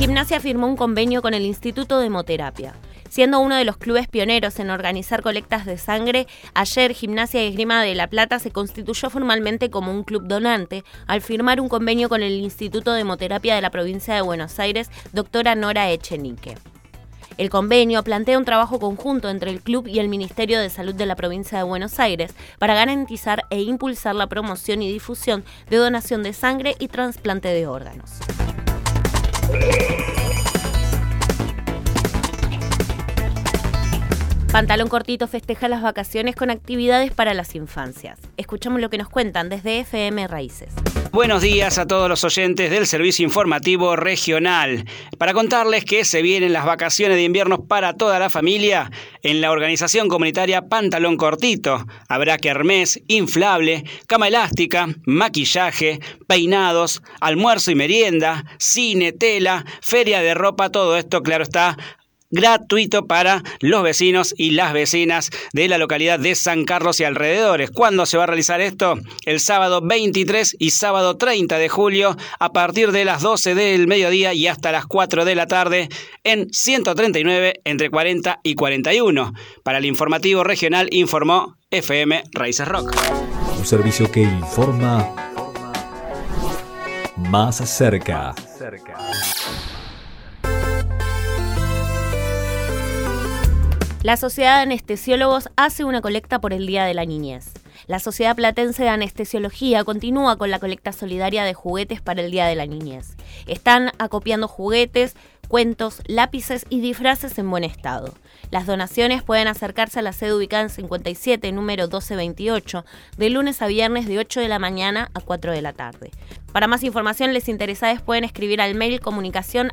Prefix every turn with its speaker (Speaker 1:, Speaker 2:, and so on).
Speaker 1: Gimnasia firmó un convenio con el Instituto de Hemoterapia. Siendo uno de los clubes pioneros en organizar colectas de sangre, ayer Gimnasia y Esgrima de La Plata se constituyó formalmente como un club donante al firmar un convenio con el Instituto de Hemoterapia de la provincia de Buenos Aires, doctora Nora Echenique. El convenio plantea un trabajo conjunto entre el club y el Ministerio de Salud de la provincia de Buenos Aires para garantizar e impulsar la promoción y difusión de donación de sangre y trasplante de órganos. Thank you. Pantalón Cortito festeja las vacaciones con actividades para las infancias. Escuchamos lo que nos cuentan desde FM Raíces.
Speaker 2: Buenos días a todos los oyentes del Servicio Informativo Regional. Para contarles que se vienen las vacaciones de invierno para toda la familia, en la organización comunitaria Pantalón Cortito habrá kermés, inflable, cama elástica, maquillaje, peinados, almuerzo y merienda, cine, tela, feria de ropa, todo esto, claro está, gratuito para los vecinos y las vecinas de la localidad de San Carlos y alrededores. ¿Cuándo se va a realizar esto? El sábado 23 y sábado 30 de julio a partir de las 12 del mediodía y hasta las 4 de la tarde en 139 entre 40 y 41. Para el informativo regional informó FM Raíces Rock.
Speaker 3: Un servicio que informa más cerca.
Speaker 1: La Sociedad de Anestesiólogos hace una colecta por el Día de la Niñez. La Sociedad Platense de Anestesiología continúa con la colecta solidaria de juguetes para el Día de la Niñez. Están acopiando juguetes, cuentos, lápices y disfraces en buen estado. Las donaciones pueden acercarse a la sede ubicada en 57, número 1228, de lunes a viernes de 8 de la mañana a 4 de la tarde. Para más información, les interesados pueden escribir al mail comunicación